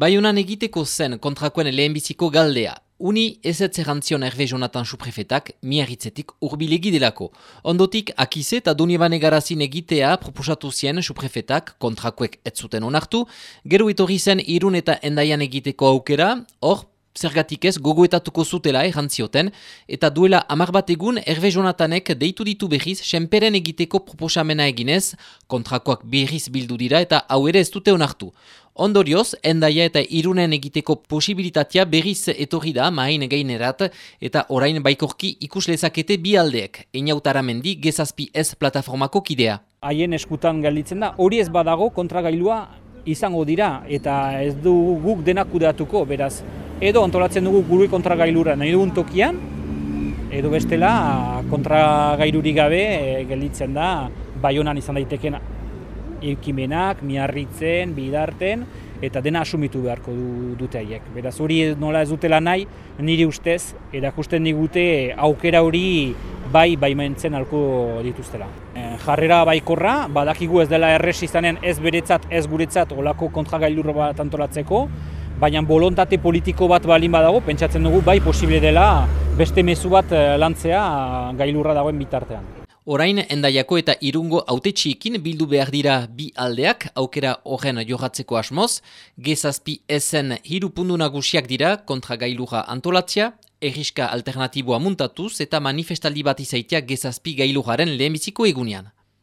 Baionan egiteko zen kontrakoen lehenbiziko galdea. Uni ez etzerantzion Hervé Jonathan suprefetak miarritzetik urbilegi delako. Ondotik, akize eta Donibane garazin egitea proposatu zien suprefetak kontrakoek ez zuten onartu, gero itorri zen irun eta endaian egiteko aukera, hor, zergatik ez gogoetatuko zutela errantzioten, eta duela amar bat egun Hervé Jonathanek deitu ditu behiz senperen egiteko proposamena eginez, kontrakoak berriz bildu dira eta hau ere ez dute onartu. Ondorioz, endaia eta irunen egiteko posibilitatea berriz etorri da main gainerat eta orain baikorki ikus lezakete bi aldeek, mendi gezazpi ez plataformako kidea. Haien eskutan galditzen da, hori ez badago kontragailua izango dira eta ez du guk denak kudeatuko, beraz. Edo antolatzen dugu gure kontragailura nahi dugun tokian, edo bestela kontragailurik gabe e, gelditzen da baionan izan daitekena ekimenak, miarritzen, bidarten, eta dena asumitu beharko du, dute haiek. Beraz hori nola ez dutela nahi, niri ustez, erakusten digute aukera hori bai baimentzen alko dituztela. E, jarrera baikorra, badakigu ez dela erres izanen ez beretzat, ez guretzat, olako kontragailurro bat antolatzeko, baina bolontate politiko bat balin badago, pentsatzen dugu bai posible dela beste mezu bat eh, lantzea gailurra dagoen bitartean. Orain, endaiako eta irungo autetxiekin bildu behar dira bi aldeak, aukera horren johatzeko asmoz, gezazpi esen hirupundu nagusiak dira kontra gailuja antolatzia, erriska alternatiboa muntatuz eta manifestaldi bat izaitia gezazpi gailujaren lehenbiziko egunean.